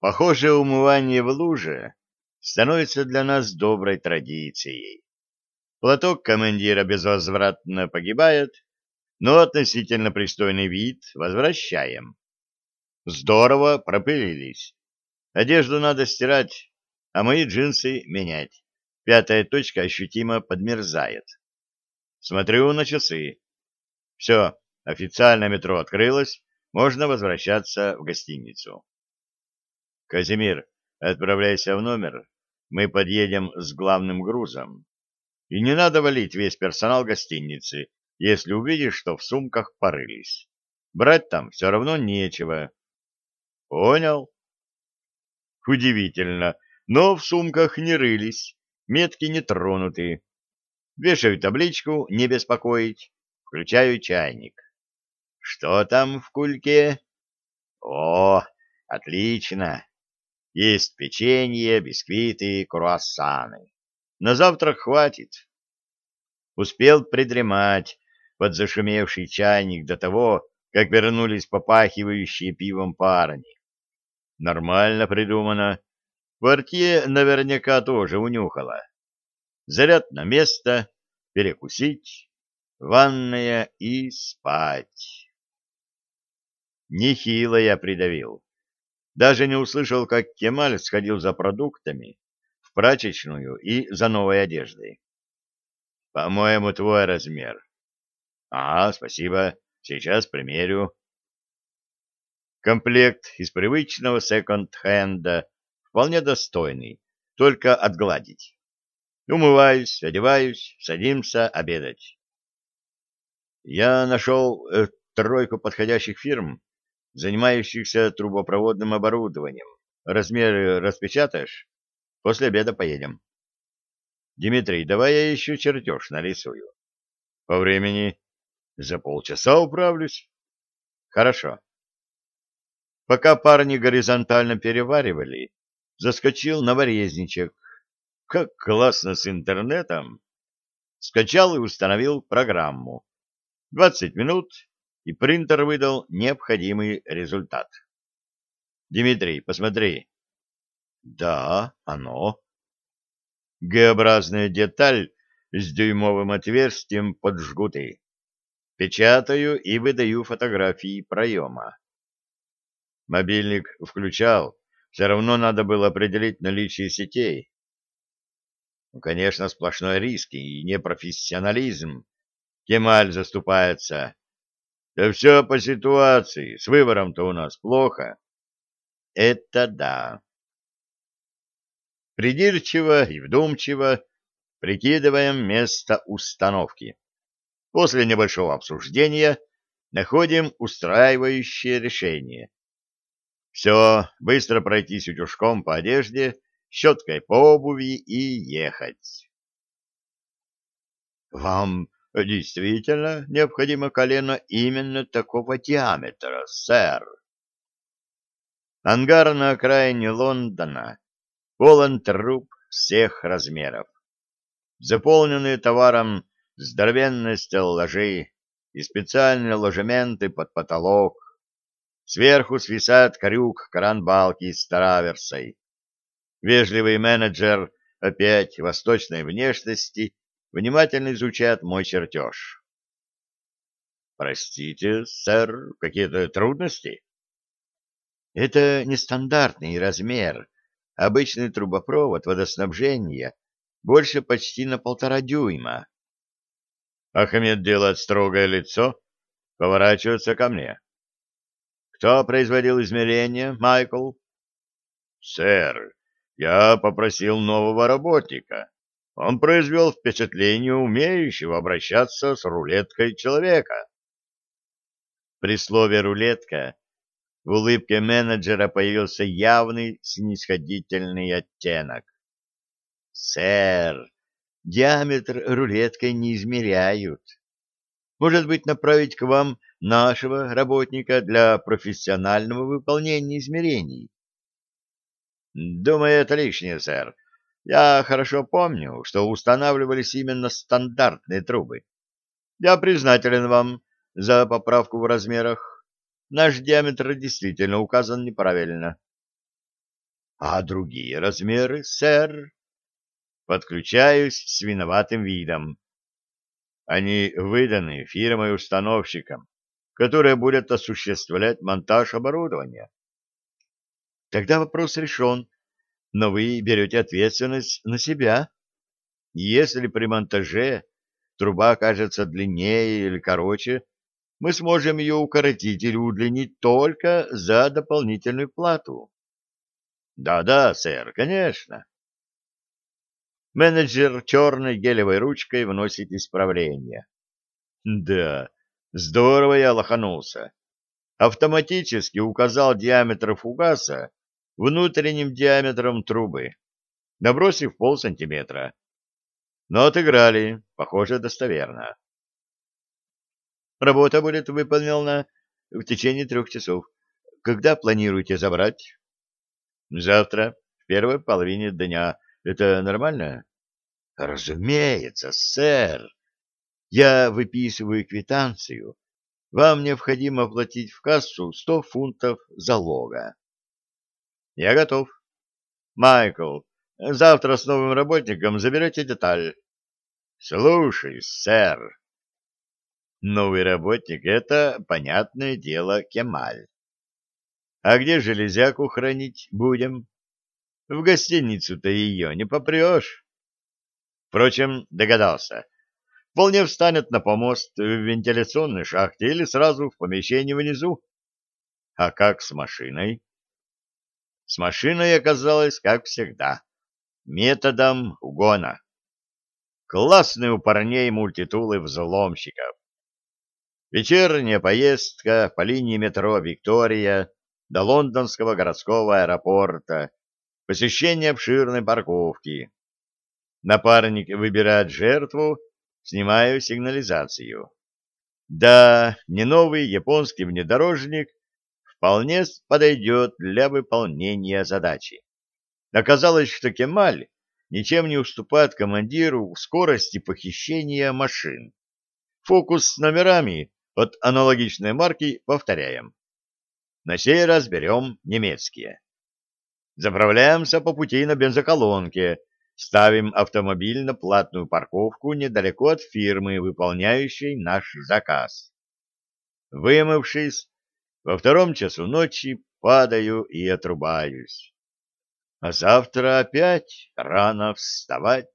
Похоже, умывание в луже становится для нас доброй традицией. Платок командира безвозвратно погибает, но относительно пристойный вид возвращаем. Здорово пропылились. Одежду надо стирать, а мои джинсы менять. Пятая точка ощутимо подмерзает. Смотрю на часы. Все, официально метро открылось, можно возвращаться в гостиницу. Казимир, отправляйся в номер, мы подъедем с главным грузом. И не надо валить весь персонал гостиницы, если увидишь, что в сумках порылись. Брать там все равно нечего. Понял? Удивительно, но в сумках не рылись, метки не тронуты. Вешаю табличку «Не беспокоить», включаю чайник. Что там в кульке? О, отлично. Есть печенье, бисквиты, круассаны. На завтрак хватит. Успел придремать под зашумевший чайник до того, как вернулись попахивающие пивом парни. Нормально придумано. Портье наверняка тоже унюхала. Заряд на место, перекусить, ванная и спать. Нехило я придавил. Даже не услышал, как Кемаль сходил за продуктами в прачечную и за новой одеждой. По-моему, твой размер. А, спасибо. Сейчас примерю. Комплект из привычного секонд-хенда вполне достойный, только отгладить. Умываюсь, одеваюсь, садимся обедать. Я нашел э, тройку подходящих фирм, занимающихся трубопроводным оборудованием. Размеры распечатаешь? После обеда поедем. Дмитрий, давай я еще чертеж нарисую. По времени за полчаса управлюсь. Хорошо. Пока парни горизонтально переваривали, заскочил наворезничек. Как классно с интернетом! Скачал и установил программу. Двадцать минут, и принтер выдал необходимый результат. Дмитрий, посмотри. Да, оно. Г-образная деталь с дюймовым отверстием под жгуты. Печатаю и выдаю фотографии проема. Мобильник включал, все равно надо было определить наличие сетей. Ну, конечно, сплошной риск и непрофессионализм. Кемаль заступается. Да все по ситуации, с выбором-то у нас плохо. Это да. Придирчиво и вдумчиво прикидываем место установки. После небольшого обсуждения находим устраивающее решение. Все, быстро пройтись утюжком по одежде, щеткой по обуви и ехать. Вам Действительно, необходимо колено именно такого диаметра, сэр. Ангар на окраине Лондона полон труб всех размеров. Заполненные товаром здоровенные стеллажи и специальные ложементы под потолок. Сверху свисает крюк кран-балки с траверсой. Вежливый менеджер опять восточной внешности внимательно изучает мой чертеж. Простите, сэр, какие-то трудности? Это нестандартный размер. Обычный трубопровод водоснабжения больше почти на полтора дюйма. Ахмед делает строгое лицо, поворачивается ко мне. Кто производил измерения, Майкл? Сэр, я попросил нового работника он произвел впечатление умеющего обращаться с рулеткой человека. При слове «рулетка» в улыбке менеджера появился явный снисходительный оттенок. «Сэр, диаметр рулеткой не измеряют. Может быть, направить к вам нашего работника для профессионального выполнения измерений?» «Думаю, это лишнее, сэр. Я хорошо помню, что устанавливались именно стандартные трубы. Я признателен вам за поправку в размерах. Наш диаметр действительно указан неправильно. А другие размеры, сэр? Подключаюсь с виноватым видом. Они выданы фирмой-установщиком, которая будет осуществлять монтаж оборудования. Тогда вопрос решен, но вы берете ответственность на себя. Если при монтаже труба окажется длиннее или короче, мы сможем ее укоротить или удлинить только за дополнительную плату. Да-да, сэр, конечно. Менеджер черной гелевой ручкой вносит исправление. Да, здорово я лоханулся. Автоматически указал диаметр фугаса внутренним диаметром трубы, набросив пол сантиметра. Но отыграли, похоже, достоверно. Работа будет выполнена в течение трех часов. Когда планируете забрать? Завтра, в первой половине дня. Это нормально? Разумеется, сэр. Я выписываю квитанцию. Вам необходимо оплатить в кассу сто фунтов залога. Я готов. Майкл, завтра с новым работником заберете деталь. Слушай, сэр. Новый работник — это, понятное дело, Кемаль. А где железяку хранить будем? В гостиницу-то ее не попрешь. Впрочем, догадался. Вполне встанет на помост в вентиляционной шахте или сразу в помещении внизу. А как с машиной? С машиной оказалось, как всегда, методом угона. Классный у парней мультитулы взломщиков. Вечерняя поездка по линии метро «Виктория» до лондонского городского аэропорта, посещение обширной парковки. Напарник выбирает жертву, снимаю сигнализацию. Да, не новый японский внедорожник вполне подойдет для выполнения задачи. Оказалось, что Кемаль ничем не уступает командиру в скорости похищения машин. Фокус с номерами от аналогичной марки повторяем. На сей раз берем немецкие. Заправляемся по пути на бензоколонке, ставим автомобиль на платную парковку недалеко от фирмы, выполняющей наш заказ. Вымывшись, во втором часу ночи падаю и отрубаюсь. А завтра опять рано вставать.